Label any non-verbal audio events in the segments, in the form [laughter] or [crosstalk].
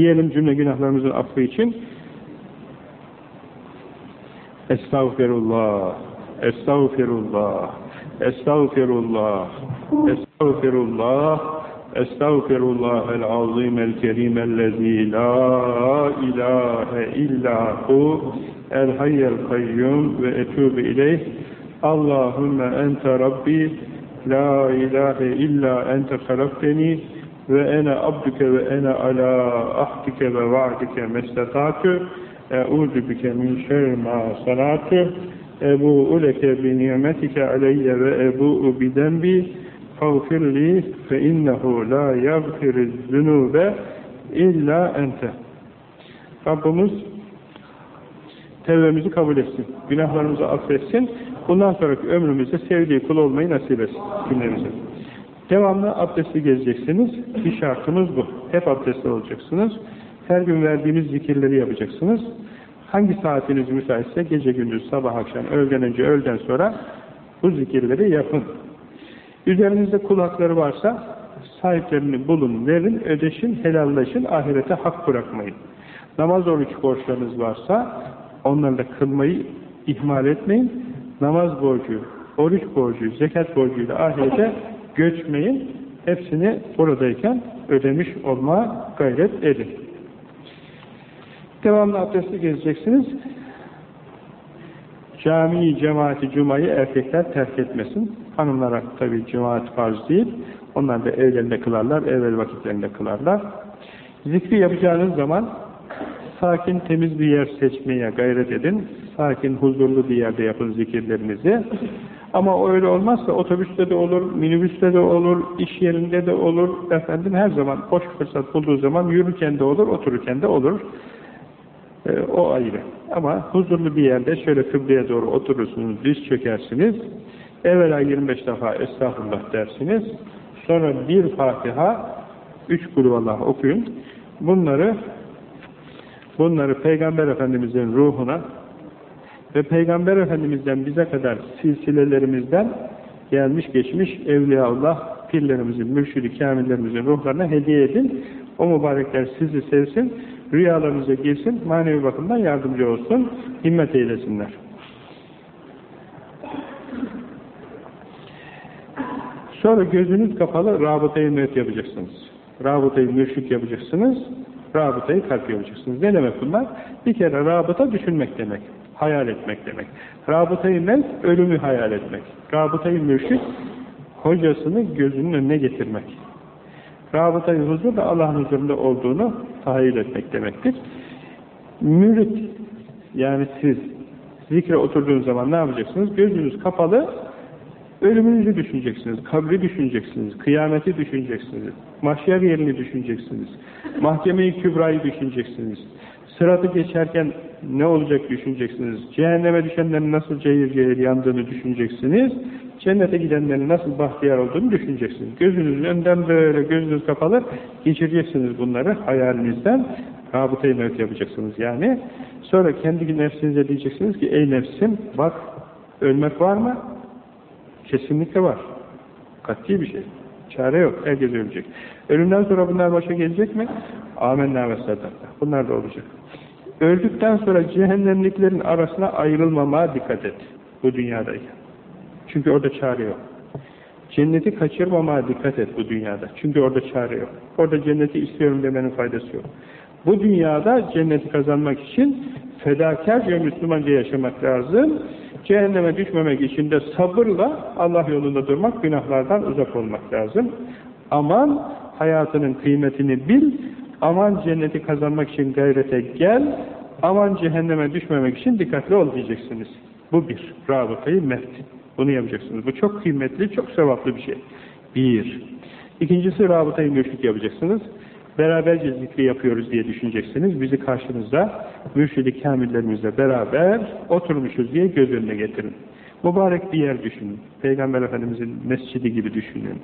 Diyelim cümle günahlarımızın affı için. Estağfirullah, Estağfirullah, Estağfirullah, Estağfirullah, Estağfirullahel azimel kerimellezî la ilahe illa hu el hayyel kayyum ve etûbü ileyh. Allahümme ente Rabbi la ilahe illa ente halakteni ve ene abduke ve ene ala ahdike ve va'dike mestetâtü eûzü bike min şerri ma sanâtü ebu'u leke bi ni'metike aleyye ve ebu'u bi denbi fagfirli fe innehu la yagfiriz zünube illa ente Rabbimiz tevbemizi kabul etsin. Günahlarımızı affetsin. Bundan sonraki ömrümüzde sevdiği kul olmayı nasip etsin günlerimize. Devamlı abdestli gezeceksiniz. Bir şartımız bu. Hep abdestli olacaksınız. Her gün verdiğimiz zikirleri yapacaksınız. Hangi saatiniz müsaitse gece gündüz, sabah akşam, öğleden önce, öğleden sonra bu zikirleri yapın. Üzerinizde kul hakları varsa sahiplerini bulun, verin, ödeşin, helallaşın, ahirete hak bırakmayın. Namaz oruç borçlarınız varsa onları da kılmayı ihmal etmeyin. Namaz borcu, oruç borcu, zekat borcuyla ahirete göçmeyin. Hepsini buradayken ödemiş olmaya gayret edin. Devamlı abdestli gezeceksiniz. Cami, cemaati, cumayı erkekler terk etmesin. Hanımlara tabi cemaat farz değil. Onlar da evlerinde kılarlar, evvel vakitlerinde kılarlar. Zikri yapacağınız zaman sakin, temiz bir yer seçmeye gayret edin. Sakin, huzurlu bir yerde yapın zikirlerinizi. Ama öyle olmazsa otobüste de olur, minibüste de olur, iş yerinde de olur. Efendim her zaman boş fırsat bulduğu zaman yürürken de olur, otururken de olur. E, o ayrı. Ama huzurlu bir yerde şöyle kıbleye doğru oturursunuz, diz çökersiniz. Evvela 25 defa estağfurullah dersiniz. Sonra bir Fatiha, üç kulüvallah okuyun. Bunları bunları Peygamber Efendimiz'in ruhuna ve Peygamber Efendimiz'den bize kadar silsilelerimizden gelmiş geçmiş Evliyaullah pirlerimizin, mürşidi kamillerimizin ruhlarına hediye edin. O mübarekler sizi sevsin, rüyalarınıza girsin, manevi bakımdan yardımcı olsun, himmet eylesinler. Sonra gözünüz kapalı rabıtayı müet yapacaksınız. Rabıtayı mürşit yapacaksınız, rabıtayı kalp yapacaksınız. Ne demek bunlar? Bir kere rabıta düşünmek demek, hayal etmek demek. Rabıtayı müet, ölümü hayal etmek. Rabıtayı mürşit, hocasını gözünün önüne getirmek. Rabıtayı huzur da Allah'ın huzurunda olduğunu tahayyül etmek demektir. Mürit, yani siz zikre oturduğunuz zaman ne yapacaksınız? Gözünüz kapalı, ölümünüzü düşüneceksiniz, kabri düşüneceksiniz, kıyameti düşüneceksiniz, mahşer yerini düşüneceksiniz, mahkeme-i kübrayı düşüneceksiniz, sıratı geçerken ne olacak düşüneceksiniz, cehenneme düşenlerin nasıl cehir cehir yandığını düşüneceksiniz, cennete gidenlerin nasıl bahtiyar olduğunu düşüneceksiniz. Gözünüzün önden böyle gözünüz kapalı geçireceksiniz bunları hayalinizden, rabıtayı mevt yapacaksınız yani. Sonra kendi nefsinize diyeceksiniz ki ey nefsim bak ölmek var mı? Kesinlikle var. Katli bir şey. Çare yok. Herkes ölecek. Ölümden sonra bunlar başa gelecek mi? Amenna ve sadaka. Bunlar da olacak. Öldükten sonra cehennemliklerin arasına ayrılmamaya dikkat et. Bu dünyadayken. Çünkü orada çare yok. Cenneti kaçırmamaya dikkat et bu dünyada. Çünkü orada çare yok. Orada cenneti istiyorum demenin faydası yok. Bu dünyada cenneti kazanmak için fedakarca Müslümanca yaşamak lazım. Cehenneme düşmemek için de sabırla Allah yolunda durmak, günahlardan uzak olmak lazım. Aman hayatının kıymetini bil, aman cenneti kazanmak için gayrete gel, aman cehenneme düşmemek için dikkatli ol diyeceksiniz. Bu bir, rabıtayı mert. Bunu yapacaksınız. Bu çok kıymetli, çok sevaplı bir şey. Bir. İkincisi rabıtayı mürşit yapacaksınız. Beraberce zikri yapıyoruz diye düşüneceksiniz. Bizi karşınızda mürşidi kamillerimizle beraber oturmuşuz diye göz önüne getirin. Mübarek bir yer düşünün. Peygamber Efendimizin mescidi gibi düşünün.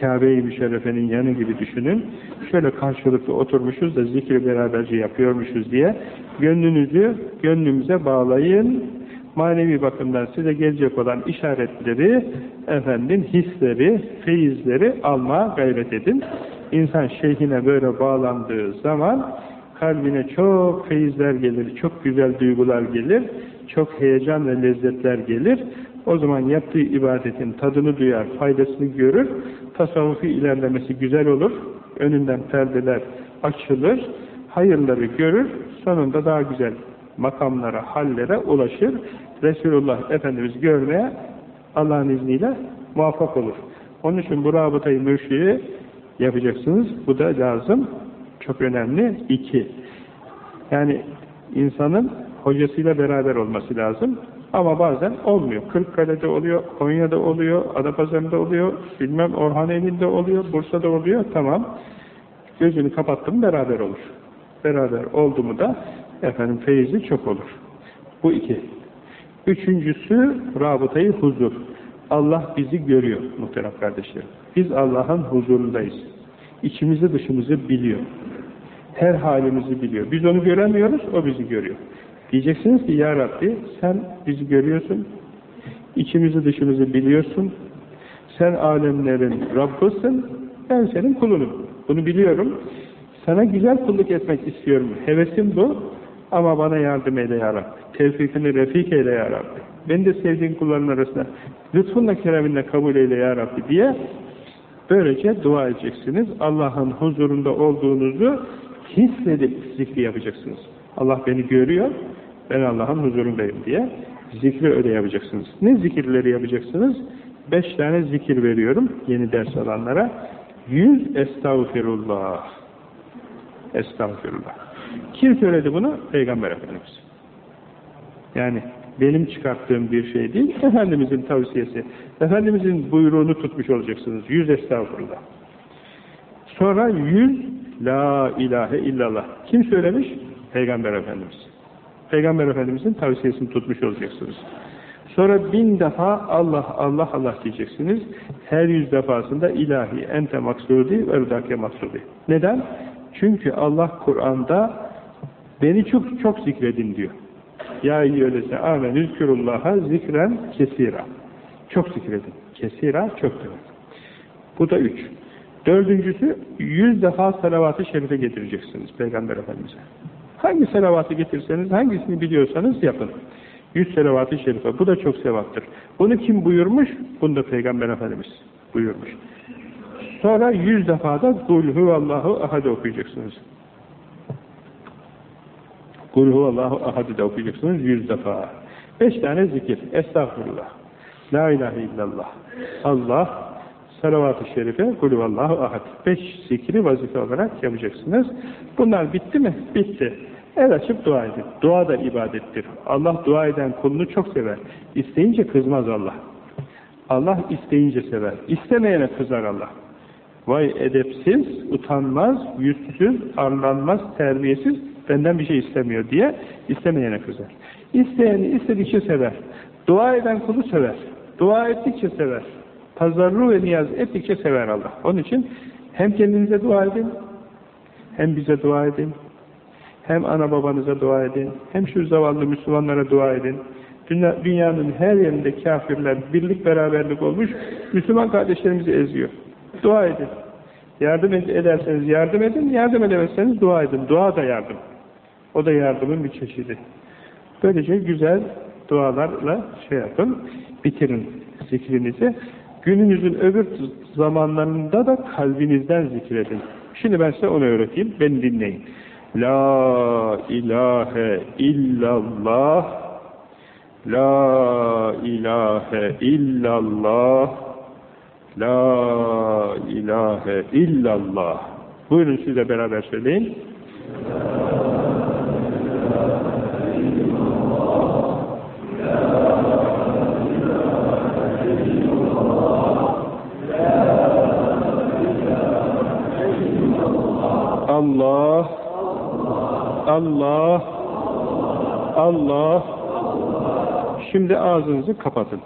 Kabe-i Müşerrefe'nin yanı gibi düşünün. Şöyle karşılıklı oturmuşuz da zikri beraberce yapıyormuşuz diye gönlünüzü gönlümüze bağlayın. Manevi bakımdan size gelecek olan işaretleri, efendim hisleri, feyizleri almaya gayret edin. İnsan şeyhine böyle bağlandığı zaman kalbine çok feyizler gelir, çok güzel duygular gelir, çok heyecan ve lezzetler gelir. O zaman yaptığı ibadetin tadını duyar, faydasını görür, tasavvufi ilerlemesi güzel olur, önünden perdeler açılır, hayırları görür, sonunda daha güzel makamlara, hallere ulaşır. Resulullah Efendimiz görmeye Allah'ın izniyle muvaffak olur. Onun için bu rabıtayı mürşiyi yapacaksınız. Bu da lazım. Çok önemli. İki. Yani insanın hocasıyla beraber olması lazım. Ama bazen olmuyor. Kırıkkale'de oluyor, Konya'da oluyor, Adapazarı'nda oluyor, bilmem Orhaneli'nde oluyor, Bursa'da oluyor. Tamam. Gözünü kapattım beraber olur. Beraber oldu mu da efendim feyizi çok olur. Bu iki. Üçüncüsü rabıtayı huzur. Allah bizi görüyor muhterem kardeşlerim. Biz Allah'ın huzurundayız. İçimizi dışımızı biliyor. Her halimizi biliyor. Biz onu göremiyoruz, o bizi görüyor. Diyeceksiniz ki Ya Rabbi sen bizi görüyorsun, içimizi dışımızı biliyorsun, sen alemlerin Rabbısın, ben senin kulunum. Bunu biliyorum. Sana güzel kulluk etmek istiyorum. Hevesim bu. Ama bana yardım eyle ya Rabbi. Tevfikini refik eyle ya Rabbi. Beni de sevdiğin kulların arasında lütfunla kereminle kabul eyle ya Rabbi diye böylece dua edeceksiniz. Allah'ın huzurunda olduğunuzu hissedip zikri yapacaksınız. Allah beni görüyor, ben Allah'ın huzurundayım diye zikri öyle yapacaksınız. Ne zikirleri yapacaksınız? Beş tane zikir veriyorum yeni ders alanlara. Yüz estağfirullah. Estağfirullah. Kim söyledi bunu? Peygamber Efendimiz. Yani benim çıkarttığım bir şey değil, Efendimizin tavsiyesi. Efendimizin buyruğunu tutmuş olacaksınız. Yüz estağfurullah. Sonra yüz la ilahe illallah. Kim söylemiş? Peygamber Efendimiz. Peygamber Efendimizin tavsiyesini tutmuş olacaksınız. Sonra bin defa Allah Allah Allah diyeceksiniz. Her yüz defasında ilahi ente maksudi ve rıdake maksudi. Neden? Çünkü Allah Kur'an'da beni çok çok zikredin diyor. Ya eyyühellezine amenü zikrullaha zikren kesira. Çok zikredin. Kesira çok demek. Bu da üç. Dördüncüsü yüz defa salavat-ı şerife getireceksiniz Peygamber Efendimiz'e. Hangi salavatı getirseniz, hangisini biliyorsanız yapın. Yüz salavat-ı şerife. Bu da çok sevaptır. Bunu kim buyurmuş? Bunu da Peygamber Efendimiz buyurmuş. Sonra yüz defa da Kul huvallahu ahad okuyacaksınız. Kul huvallahu ahad'ı da okuyacaksınız yüz defa. Beş tane zikir. Estağfurullah. La ilahe illallah. Allah, salavat-ı şerife, kul huvallahu ahad. Beş zikri vazife olarak yapacaksınız. Bunlar bitti mi? Bitti. El açıp dua edin. Dua da ibadettir. Allah dua eden kulunu çok sever. İsteyince kızmaz Allah. Allah isteyince sever. İstemeyene kızar Allah. Vay edepsiz, utanmaz, yüzsüz, arlanmaz, terbiyesiz, benden bir şey istemiyor diye istemeyene kızar. İsteyeni istedikçe sever. Dua eden kulu sever. Dua ettikçe sever. Tazarru ve niyaz ettikçe sever Allah. Onun için hem kendinize dua edin, hem bize dua edin, hem ana babanıza dua edin, hem şu zavallı Müslümanlara dua edin. Dünya, dünyanın her yerinde kafirler birlik beraberlik olmuş, Müslüman kardeşlerimizi eziyor. Dua edin. Yardım ederseniz yardım edin, yardım edemezseniz dua edin. Dua da yardım. O da yardımın bir çeşidi. Böylece güzel dualarla şey yapın, bitirin zikrinizi. Gününüzün öbür zamanlarında da kalbinizden zikredin. Şimdi ben size onu öğreteyim, beni dinleyin. La ilahe illallah La ilahe illallah La ilahe illallah Buyurun siz de beraber söyleyin. Allah Allah Allah Şimdi ağzınızı kapatın.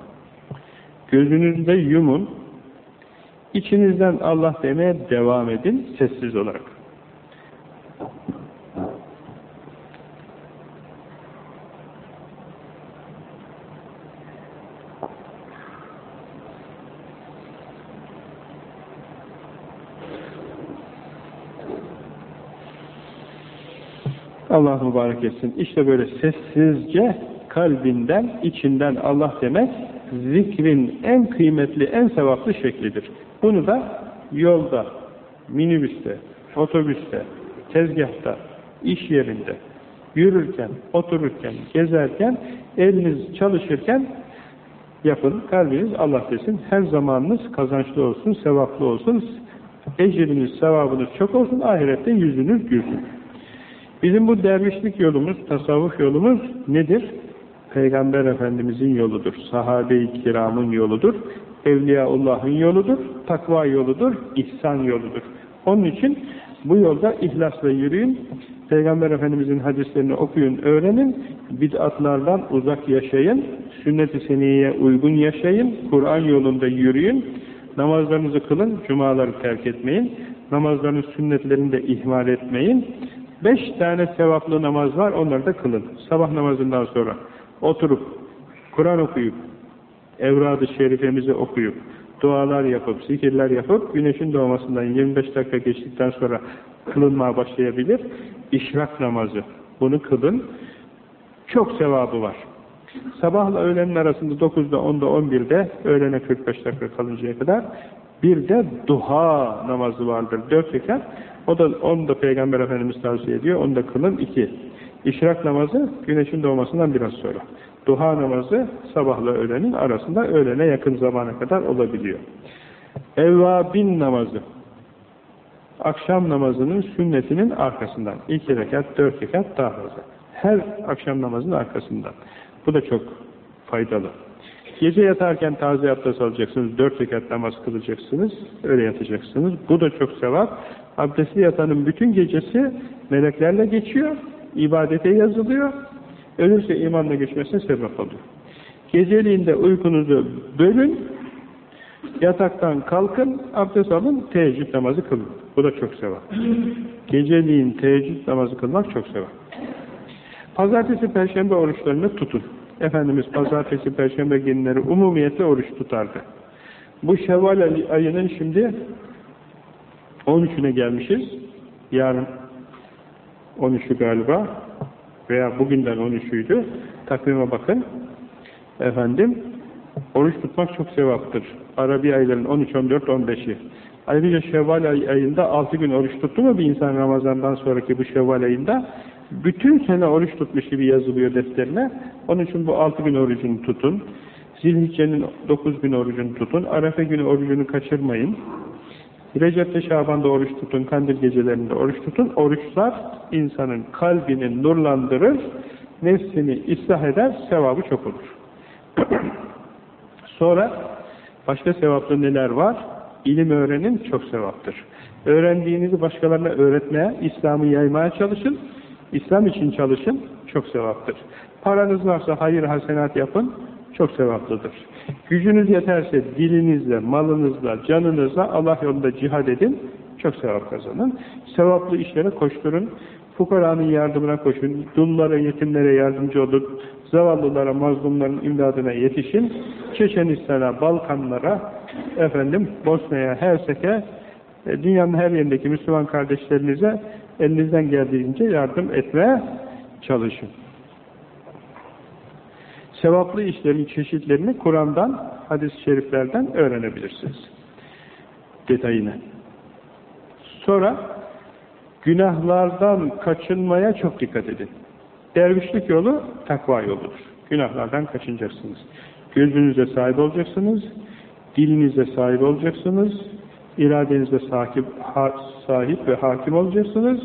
Gözünüzde yumun. İçinizden Allah demeye devam edin sessiz olarak. Allah mübarek etsin. İşte böyle sessizce kalbinden, içinden Allah demek zikrin en kıymetli, en sevaplı şeklidir. Bunu da yolda, minibüste, otobüste, tezgahta, iş yerinde, yürürken, otururken, gezerken, eliniz çalışırken yapın, kalbiniz Allah desin. Her zamanınız kazançlı olsun, sevaplı olsun, ecriniz, sevabınız çok olsun, ahirette yüzünüz gülsün. Bizim bu dervişlik yolumuz, tasavvuf yolumuz nedir? Peygamber Efendimizin yoludur, sahabe-i kiramın yoludur, Evliyaullah'ın yoludur, takva yoludur, ihsan yoludur. Onun için bu yolda ihlasla yürüyün, Peygamber Efendimizin hadislerini okuyun, öğrenin, bid'atlardan uzak yaşayın, sünnet-i seniyeye uygun yaşayın, Kur'an yolunda yürüyün, namazlarınızı kılın, cumaları terk etmeyin, namazların sünnetlerini de ihmal etmeyin. Beş tane sevaplı namaz var, onları da kılın. Sabah namazından sonra oturup, Kur'an okuyup, evrad-ı şerifemizi okuyup, dualar yapıp, zikirler yapıp, güneşin doğmasından 25 dakika geçtikten sonra kılınmaya başlayabilir. İşrak namazı. Bunu kılın. Çok sevabı var. Sabahla öğlenin arasında 9'da, 10'da, 11'de, öğlene 45 dakika kalıncaya kadar bir de duha namazı vardır. 4 rekat. O da, onu da Peygamber Efendimiz tavsiye ediyor. Onu da kılın. 2. İşrak namazı güneşin doğmasından biraz sonra. Duha namazı sabahla öğlenin arasında öğlene yakın zamana kadar olabiliyor. Evvabin namazı. Akşam namazının sünnetinin arkasından. iki rekat, dört rekat daha fazla. Her akşam namazının arkasından. Bu da çok faydalı. Gece yatarken taze abdest alacaksınız, dört rekat namaz kılacaksınız, öyle yatacaksınız. Bu da çok sevap. Abdestli yatanın bütün gecesi meleklerle geçiyor, ibadete yazılıyor, ölürse imanla geçmesine sebep oluyor. Geceliğinde uykunuzu bölün, yataktan kalkın, abdest alın, teheccüd namazı kılın. Bu da çok sevap. Geceliğin teheccüd namazı kılmak çok sevap. Pazartesi, perşembe oruçlarını tutun. Efendimiz pazartesi, perşembe günleri umumiyetle oruç tutardı. Bu Şevval ayının şimdi 13'üne gelmişiz. Yarın 13'ü galiba veya bugünden 13'üydü. Takvime bakın. Efendim, oruç tutmak çok sevaptır. Arabi ayların 13, 14, 15'i. Ayrıca Şevval ay ayında 6 gün oruç tuttu mu bir insan Ramazan'dan sonraki bu Şevval ayında bütün sene oruç tutmuş gibi yazılıyor defterine. Onun için bu 6 gün orucunu tutun. Zilhicce'nin 9 gün orucunu tutun. Arefe günü orucunu kaçırmayın. Recep'te Şaban'da oruç tutun, kandil gecelerinde oruç tutun. Oruçlar insanın kalbini nurlandırır, nefsini ıslah eder, sevabı çok olur. [clears throat] Sonra başka sevaplı neler var? İlim öğrenin, çok sevaptır. Öğrendiğinizi başkalarına öğretmeye, İslam'ı yaymaya çalışın. İslam için çalışın, çok sevaptır. Paranız varsa hayır hasenat yapın, çok sevaplıdır. Gücünüz yeterse dilinizle, malınızla, canınızla Allah yolunda cihad edin, çok sevap kazanın. Sevaplı işlere koşturun, fukaranın yardımına koşun, dullara, yetimlere yardımcı olun, zavallılara, mazlumların imdadına yetişin, Çeçenistan'a, Balkanlara, efendim Bosna'ya, Hersek'e, e, dünyanın her yerindeki Müslüman kardeşlerinize elinizden geldiğince yardım etmeye çalışın sevaplı işlerin çeşitlerini Kur'an'dan, hadis-i şeriflerden öğrenebilirsiniz. Detayını. Sonra günahlardan kaçınmaya çok dikkat edin. Dervişlik yolu takva yoludur. Günahlardan kaçınacaksınız. Gözünüze sahip olacaksınız, dilinize sahip olacaksınız, iradenize sahip, ha, sahip ve hakim olacaksınız,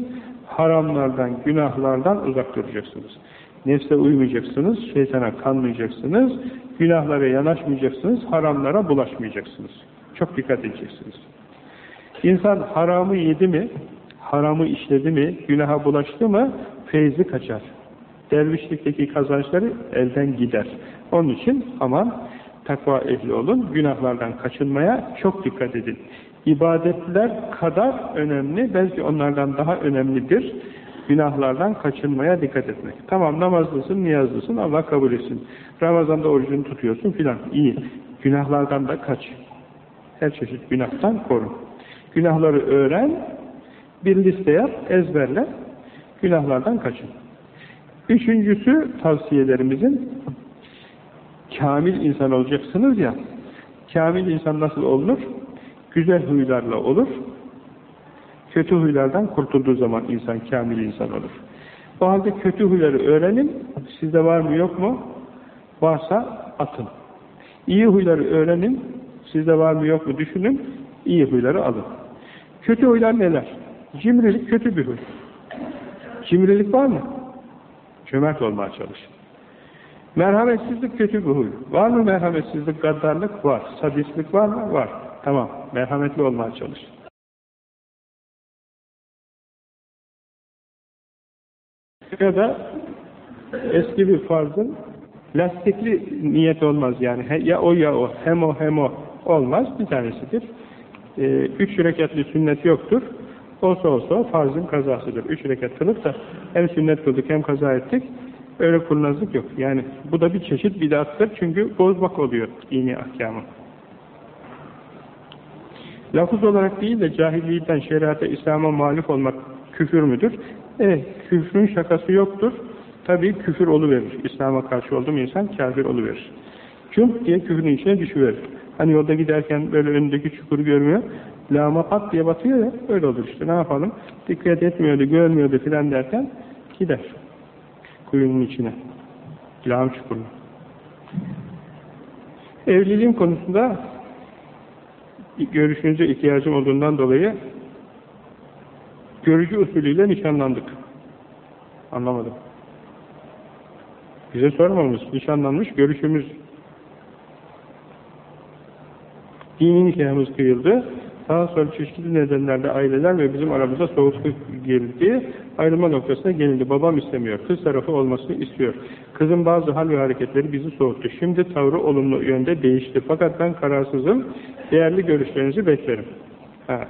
haramlardan, günahlardan uzak duracaksınız. Nefse uymayacaksınız, şeytana kanmayacaksınız, günahlara yanaşmayacaksınız, haramlara bulaşmayacaksınız. Çok dikkat edeceksiniz. İnsan haramı yedi mi, haramı işledi mi, günaha bulaştı mı, feyzi kaçar. Dervişlikteki kazançları elden gider. Onun için aman takva ehli olun, günahlardan kaçınmaya çok dikkat edin. İbadetler kadar önemli, belki onlardan daha önemlidir günahlardan kaçınmaya dikkat etmek. Tamam namazlısın, niyazlısın, Allah kabul etsin. Ramazan'da orucunu tutuyorsun filan. İyi. Günahlardan da kaç. Her çeşit günahtan korun. Günahları öğren, bir liste yap, ezberle. Günahlardan kaçın. Üçüncüsü tavsiyelerimizin kamil insan olacaksınız ya. Kamil insan nasıl olur? Güzel huylarla olur. Kötü huylardan kurtulduğu zaman insan kamil insan olur. O halde kötü huyları öğrenin. Sizde var mı yok mu? Varsa atın. İyi huyları öğrenin. Sizde var mı yok mu düşünün. İyi huyları alın. Kötü huylar neler? Cimrilik kötü bir huy. Cimrilik var mı? Cömert olmaya çalışın. Merhametsizlik kötü bir huy. Var mı merhametsizlik, gaddarlık? Var. Sadistlik var mı? Var. Tamam. Merhametli olmaya çalışın. Ya da eski bir farzın lastikli niyet olmaz yani. Ya o ya o. Hem o hem o. Olmaz. Bir tanesidir. Ee, üç rekatli sünnet yoktur. Olsa olsa farzın kazasıdır. Üç rekat kılıp da hem sünnet kıldık hem kaza ettik. Öyle kurnazlık yok. Yani bu da bir çeşit bidattır. Çünkü bozmak oluyor dini ahkamı. Lafız olarak değil de cahillikten şeriata, İslam'a muhalif olmak küfür müdür? Evet, küfrün şakası yoktur. Tabii küfür oluverir. İslam'a karşı olduğum insan kafir oluverir. Cump diye küfrün içine düşüverir. Hani yolda giderken böyle önündeki çukuru görmüyor. Lağma pat diye batıyor ya, öyle olur işte. Ne yapalım? Dikkat etmiyordu, görmüyordu filan derken gider. Kuyunun içine. Lağım çukuruna. Evliliğim konusunda görüşünüze ihtiyacım olduğundan dolayı görücü usulüyle nişanlandık. Anlamadım. Bize sormamız, nişanlanmış, görüşümüz dini nikahımız kıyıldı. Daha sonra çeşitli nedenlerle aileler ve bizim aramıza soğukluk girdi. Ayrılma noktasına gelindi. Babam istemiyor. Kız tarafı olmasını istiyor. Kızın bazı hal ve hareketleri bizi soğuttu. Şimdi tavrı olumlu yönde değişti. Fakat ben kararsızım. Değerli görüşlerinizi beklerim. Ha.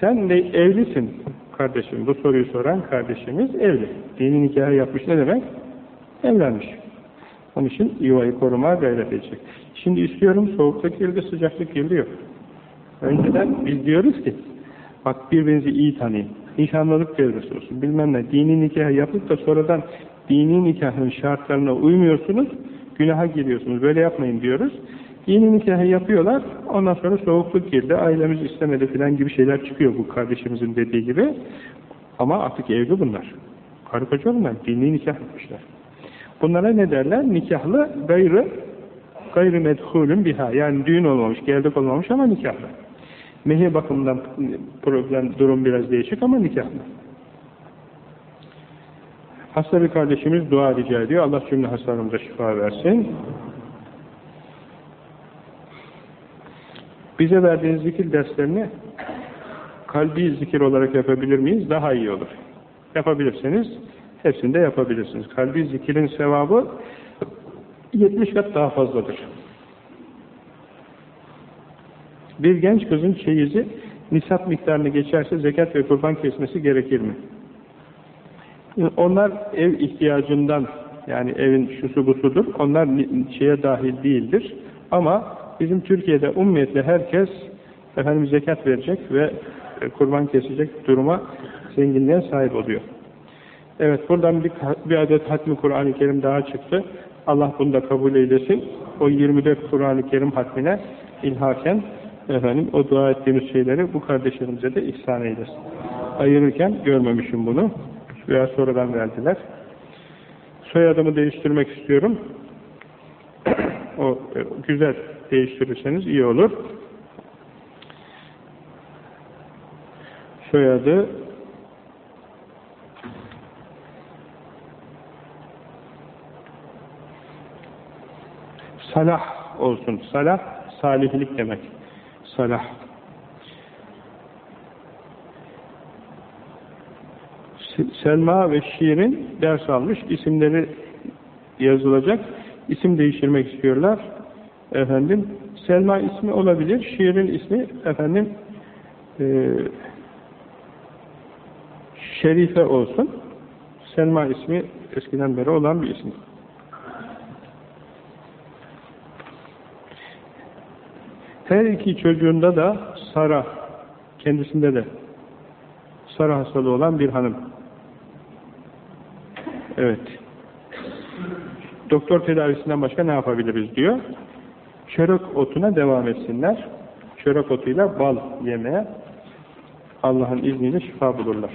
Sen de evlisin kardeşim. Bu soruyu soran kardeşimiz evli. Dini nikahı yapmış ne demek? Evlenmiş. Onun için yuvayı korumaya gayret edecek. Şimdi istiyorum soğukluk girdi, sıcaklık girdi yok. Önceden biz diyoruz ki bak birbirinizi iyi tanıyın. Nişanlılık devresi olsun. Bilmem ne. Dini nikah yapıp da sonradan dini nikahın şartlarına uymuyorsunuz. Günaha giriyorsunuz. Böyle yapmayın diyoruz. Dini nikahı yapıyorlar. Ondan sonra soğukluk girdi. Ailemiz istemedi filan gibi şeyler çıkıyor bu kardeşimizin dediği gibi. Ama artık evli bunlar. Karı koca bunlar. Dini nikah yapmışlar. Bunlara ne derler? Nikahlı gayrı gayrı medhulün biha. Yani düğün olmamış, geldik olmamış ama nikahlı. Mehir bakımından problem, durum biraz değişik ama nikahlı. Hasta bir kardeşimiz dua rica ediyor. Allah cümle hastalarımıza şifa versin. Bize verdiğiniz zikir derslerini kalbi zikir olarak yapabilir miyiz? Daha iyi olur. Yapabilirseniz hepsini de yapabilirsiniz. Kalbi zikirin sevabı 70 kat daha fazladır. Bir genç kızın çeyizi nisap miktarını geçerse zekat ve kurban kesmesi gerekir mi? Onlar ev ihtiyacından yani evin şusu busudur. Onlar şeye dahil değildir. Ama bizim Türkiye'de ummiyetle herkes efendim zekat verecek ve e, kurban kesecek duruma zenginliğe sahip oluyor. Evet buradan bir, bir adet hatmi Kur'an-ı Kerim daha çıktı. Allah bunu da kabul eylesin. O 24 Kur'an-ı Kerim hatmine ilhaken efendim o dua ettiğimiz şeyleri bu kardeşlerimize de ihsan eylesin. Ayırırken görmemişim bunu. Veya sonradan verdiler. Soyadımı değiştirmek istiyorum. [clears throat] o e, güzel değiştirirseniz iyi olur. Soyadı Salah olsun. Salah, salihlik demek. Salah. Selma ve Şiir'in ders almış. isimleri yazılacak. İsim değiştirmek istiyorlar. Efendim, Selma ismi olabilir. Şiir'in ismi efendim e, Şerife olsun. Selma ismi eskiden beri olan bir isim. Her iki çocuğunda da Sara, kendisinde de Sara hastalığı olan bir hanım. Evet. Doktor tedavisinden başka ne yapabiliriz diyor. Çörek otuna devam etsinler. Çörek otuyla bal yemeye Allah'ın izniyle şifa bulurlar.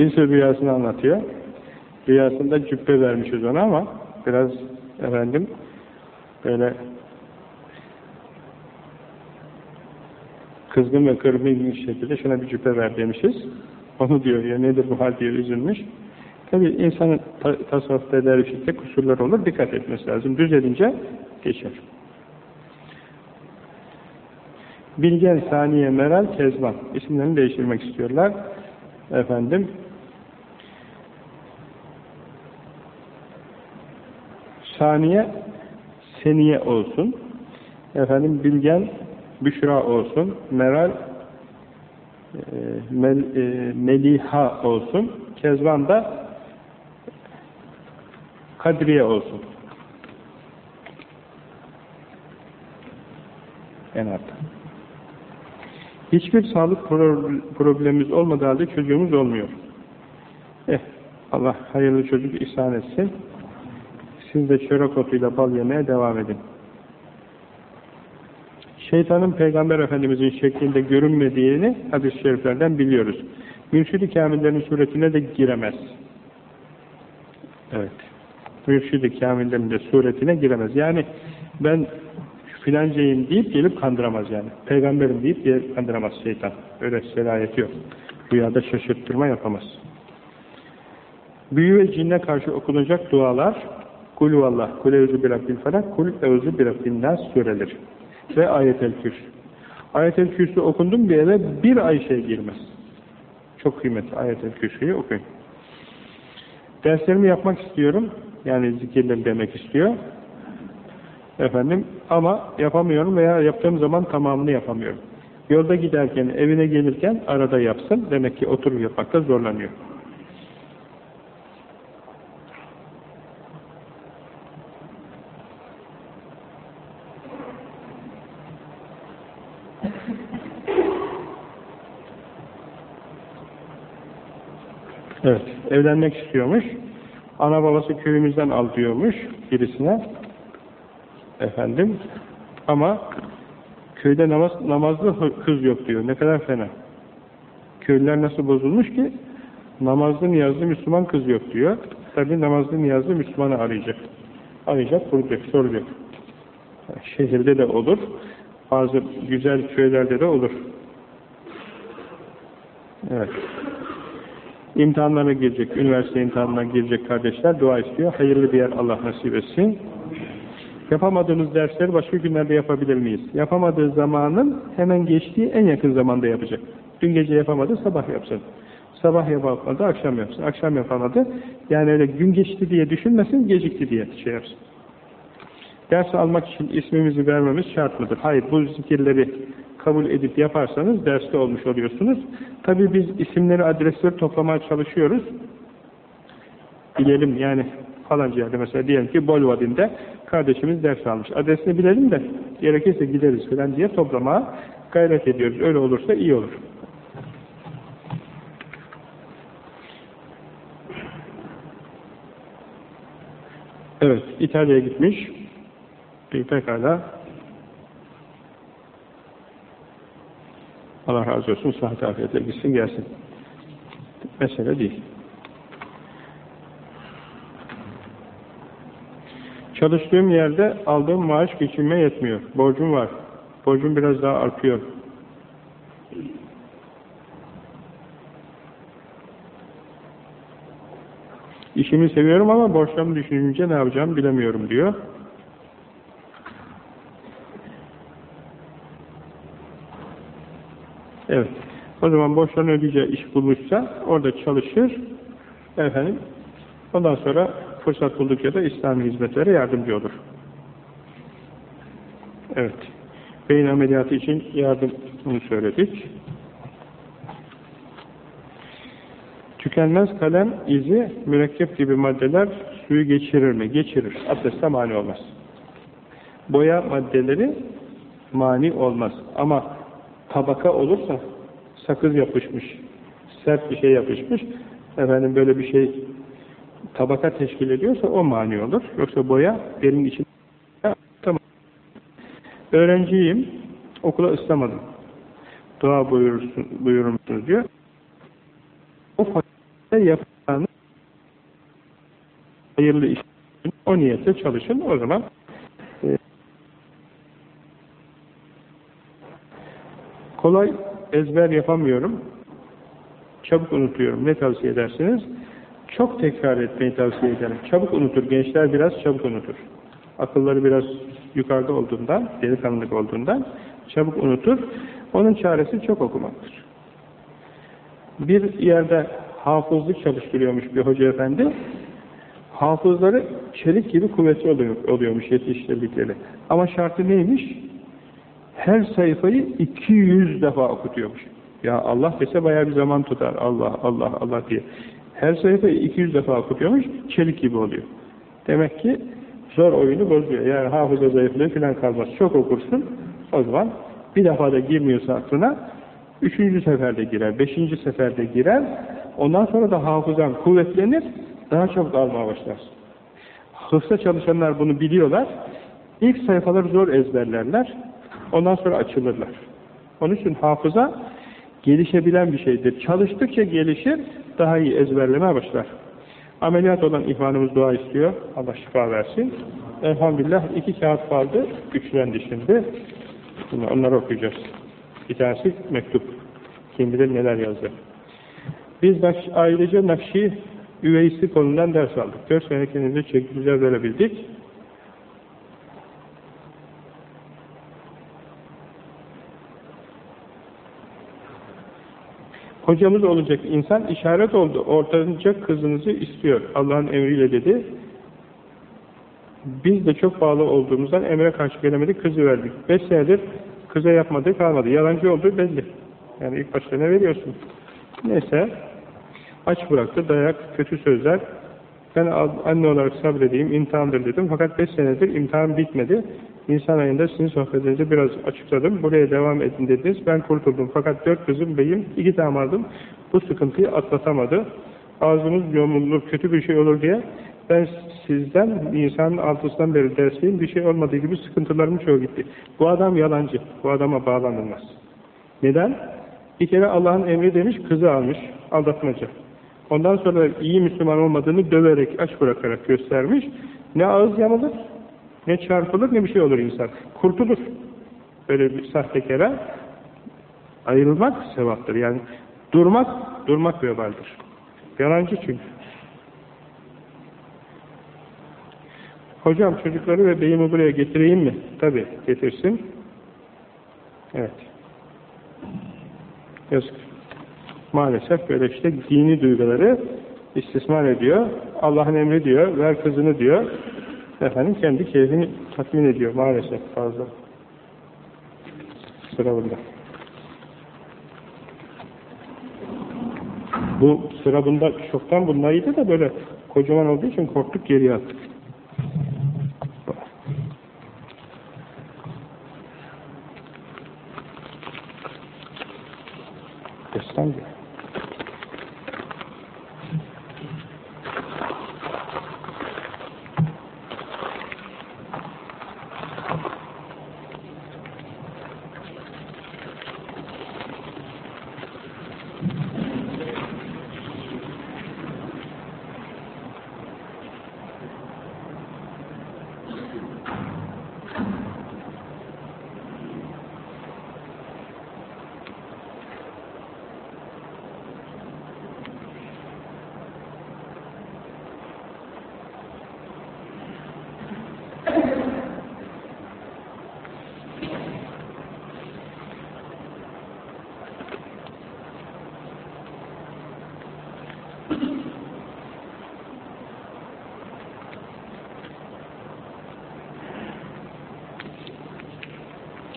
Birisi rüyasını anlatıyor. Rüyasında cübbe vermişiz ona ama biraz efendim böyle kızgın ve kırgın bir şekilde şuna bir cübbe ver demişiz. Onu diyor ya nedir bu hal diye üzülmüş. Tabi insanın ta tasavvufta ederişlikte kusurlar olur. Dikkat etmesi lazım. Düzelince geçer. Bilgen, Saniye, Meral, Kezban isimlerini değiştirmek istiyorlar. Efendim Saniye Seniye olsun. Efendim Bilgen Büşra olsun. Meral e, e, Meliha olsun. Kezban da Kadriye olsun. En altta. Hiçbir sağlık problemimiz olmadığı halde çocuğumuz olmuyor. Eh, Allah hayırlı çocuk ihsan etsin. Siz de çörek otuyla bal yemeye devam edin. Şeytanın Peygamber Efendimizin şeklinde görünmediğini hadis-i şeriflerden biliyoruz. Mürşid-i Kamiller'in suretine de giremez. Evet. Mürşid-i Kamiller'in de suretine giremez. Yani ben filancayım deyip gelip kandıramaz yani. Peygamberim deyip gelip kandıramaz şeytan. Öyle selayeti yok. Rüyada şaşırttırma yapamaz. Büyü ve cinne karşı okunacak dualar Kul vallah, kul evzu bir rabbil felak, kul evzu bir rabbin nas sürelir. Ve ayet-el kürsü. Ayet-el kürsü okundum bir eve bir ay şey girmez. Çok kıymetli ayet-el kürsüyü okuyun. Derslerimi yapmak istiyorum. Yani zikirleri demek istiyor. Efendim ama yapamıyorum veya yaptığım zaman tamamını yapamıyorum. Yolda giderken, evine gelirken arada yapsın. Demek ki oturup yapmakta zorlanıyor. Evet, evlenmek istiyormuş. Ana babası köyümüzden al diyormuş birisine. Efendim. Ama köyde namaz, namazlı kız yok diyor. Ne kadar fena. Köylüler nasıl bozulmuş ki namazlı niyazlı Müslüman kız yok diyor. Tabi namazlı niyazlı Müslümanı arayacak. Arayacak, bulacak, soracak. Şehirde de olur. Bazı güzel köylerde de olur. Evet. İmtihanlara girecek, üniversite imtihanına girecek kardeşler dua istiyor. Hayırlı bir yer Allah nasip etsin. Yapamadığımız dersleri başka günlerde yapabilir miyiz? Yapamadığı zamanın hemen geçtiği en yakın zamanda yapacak. Dün gece yapamadı, sabah yapsın. Sabah yapamadı, akşam yapsın. Akşam yapamadı. Yani öyle gün geçti diye düşünmesin, gecikti diye şey yapsın. Ders almak için ismimizi vermemiz şart mıdır? Hayır, bu zikirleri kabul edip yaparsanız derste olmuş oluyorsunuz. Tabi biz isimleri, adresleri toplamaya çalışıyoruz. Bilelim yani falanca yerde mesela diyelim ki Bolvadin'de kardeşimiz ders almış. Adresini bilelim de gerekirse gideriz falan diye toplamaya gayret ediyoruz. Öyle olursa iyi olur. Evet, İtalya'ya gitmiş. Pekala Allah razı olsun, sıhhat afiyetle gitsin gelsin. Mesele değil. Çalıştığım yerde aldığım maaş geçinme yetmiyor. Borcum var. Borcum biraz daha artıyor. İşimi seviyorum ama borçlarımı düşününce ne yapacağımı bilemiyorum diyor. Evet. O zaman borçlarını ödeyeceği iş bulmuşsa orada çalışır. Efendim ondan sonra fırsat buldukça da İslami hizmetlere yardımcı olur. Evet. Beyin ameliyatı için yardımını söyledik. Tükenmez kalem izi, mürekkep gibi maddeler suyu geçirir mi? Geçirir. Abdeste mani olmaz. Boya maddeleri mani olmaz. Ama tabaka olursa sakız yapışmış, sert bir şey yapışmış, efendim böyle bir şey tabaka teşkil ediyorsa o mani olur. Yoksa boya benim için tamam. Öğrenciyim, okula ıslamadım. Dua buyurursun, buyurur musunuz diyor. O fakülte yapacağını hayırlı iş o niyetle çalışın. O zaman kolay ezber yapamıyorum. Çabuk unutuyorum. Ne tavsiye edersiniz? Çok tekrar etmeyi tavsiye ederim. Çabuk unutur. Gençler biraz çabuk unutur. Akılları biraz yukarıda olduğundan, delikanlılık olduğundan çabuk unutur. Onun çaresi çok okumaktır. Bir yerde hafızlık çalıştırıyormuş bir hoca efendi. Hafızları çelik gibi kuvvetli oluyor, oluyormuş yetiştirdikleri. Ama şartı neymiş? Her sayfayı 200 defa okutuyormuş. Ya Allah dese bayağı bir zaman tutar. Allah, Allah, Allah diye. Her sayfayı 200 defa okutuyormuş, çelik gibi oluyor. Demek ki zor oyunu bozuyor. Yani hafıza zayıflığı falan kalmaz. Çok okursun, o zaman bir defa da girmiyorsa aklına, üçüncü seferde girer, beşinci seferde girer, ondan sonra da hafızan kuvvetlenir, daha çabuk almaya başlarsın. Hıfza çalışanlar bunu biliyorlar. İlk sayfaları zor ezberlerler, ondan sonra açılırlar. Onun için hafıza gelişebilen bir şeydir. Çalıştıkça gelişir, daha iyi ezberlemeye başlar. Ameliyat olan ihvanımız dua istiyor. Allah şifa versin. Elhamdülillah iki kağıt kaldı. Güçlendi şimdi. Şimdi onları okuyacağız. Bir tanesi mektup. Kim bilir neler yazdı. Biz ailece Nakşi Üveysi konudan ders aldık. Dört sene kendimize verebildik. Hocamız olacak insan işaret oldu. Ortanca kızınızı istiyor. Allah'ın emriyle dedi. Biz de çok bağlı olduğumuzdan emre karşı gelemedik, kızı verdik. Beş senedir kıza yapmadığı kalmadı. Yalancı olduğu belli. Yani ilk başta ne veriyorsun? Neyse, aç bıraktı, dayak, kötü sözler. Ben anne olarak sabredeyim, imtihandır dedim. Fakat beş senedir imtihan bitmedi. Nisan ayında sizin sohbetinizi biraz açıkladım. Buraya devam edin dediniz. Ben kurtuldum. Fakat dört kızım, beyim, iki damadım bu sıkıntıyı atlatamadı. Ağzımız yomulur, kötü bir şey olur diye ben sizden Nisan'ın altısından beri dersliyim. Bir şey olmadığı gibi sıkıntılarım çoğu gitti. Bu adam yalancı. Bu adama bağlanılmaz. Neden? Bir kere Allah'ın emri demiş, kızı almış. Aldatmaca. Ondan sonra iyi Müslüman olmadığını döverek, aç bırakarak göstermiş. Ne ağız yamulur, ne çarpılır ne bir şey olur insan. Kurtulur. Böyle bir sahtekara ayrılmak sevaptır. Yani durmak, durmak vebaldir. Yalancı çünkü. Hocam çocukları ve beyimi buraya getireyim mi? Tabi getirsin. Evet. Yazık. Maalesef böyle işte dini duyguları istismar ediyor. Allah'ın emri diyor, ver kızını diyor efendim kendi keyfini tatmin ediyor maalesef fazla. Sıra bunda. Bu sıra bunda çoktan bundaydı da böyle kocaman olduğu için korktuk geriye attık.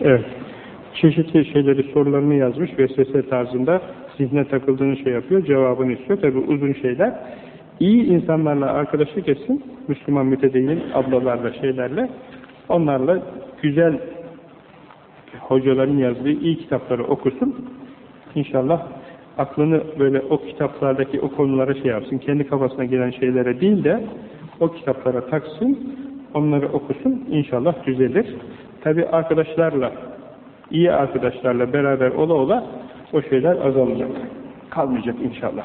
Evet. Çeşitli şeyleri, sorularını yazmış vesvese tarzında zihne takıldığını şey yapıyor, cevabını istiyor. Tabi uzun şeyler. İyi insanlarla arkadaşlık etsin, Müslüman mütedeyyin ablalarla, şeylerle, onlarla güzel hocaların yazdığı iyi kitapları okusun. İnşallah aklını böyle o kitaplardaki o konulara şey yapsın, kendi kafasına gelen şeylere değil de o kitaplara taksın, onları okusun, inşallah düzelir. Tabi arkadaşlarla, iyi arkadaşlarla beraber ola ola o şeyler azalacak. Kalmayacak inşallah.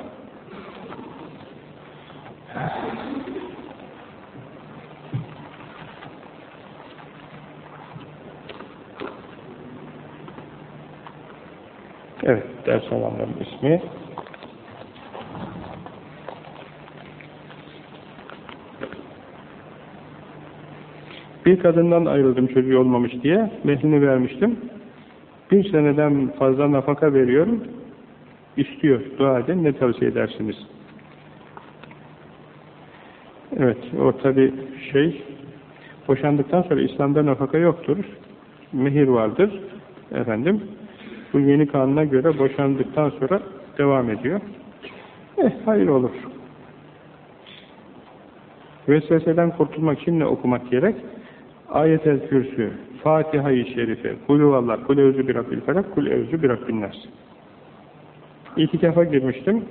Evet, ders alanların ismi. Bir kadından ayrıldım çocuğu olmamış diye, mehrini vermiştim. Bir seneden fazla nafaka veriyorum, istiyor, dua edin, ne tavsiye edersiniz? Evet, o tabi şey, boşandıktan sonra İslam'da nafaka yoktur, mehir vardır, efendim, bu yeni kanuna göre boşandıktan sonra devam ediyor. Eh, hayır olur. Vesveseden kurtulmak için ne okumak gerek? Ayet-el Kürsü, Fatiha-i Şerife, Kulüvallah, Kul evzü bir Rabbil Felak, Kul evzü bir Rabbin Nas. İtikafa girmiştim.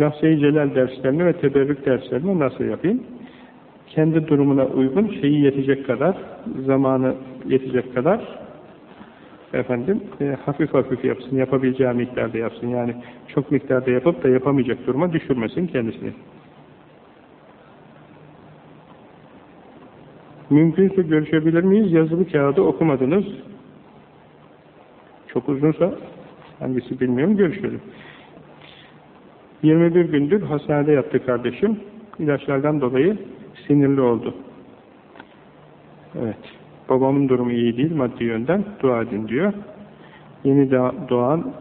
Lafz-i Celal derslerini ve teberrük derslerini nasıl yapayım? Kendi durumuna uygun, şeyi yetecek kadar, zamanı yetecek kadar efendim e, hafif hafif yapsın, yapabileceği miktarda yapsın. Yani çok miktarda yapıp da yapamayacak duruma düşürmesin kendisini. Mümkünse görüşebilir miyiz? Yazılı kağıdı okumadınız. Çok uzunsa hangisi bilmiyorum, görüşelim. 21 gündür hastanede yattı kardeşim. İlaçlardan dolayı sinirli oldu. Evet. Babamın durumu iyi değil maddi yönden. Dua edin diyor. Yeni doğan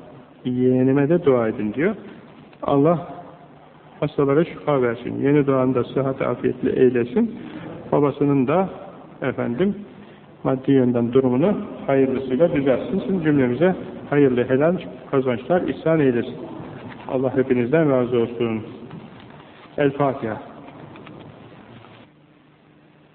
yeğenime de dua edin diyor. Allah hastalara şifa versin. Yeni doğan da sıhhat afiyetli eylesin. Babasının da efendim maddi yönden durumunu hayırlısıyla düzelsin. Cümlemize hayırlı helal kazançlar ihsan eylesin. Allah hepinizden razı olsun. El Fatiha.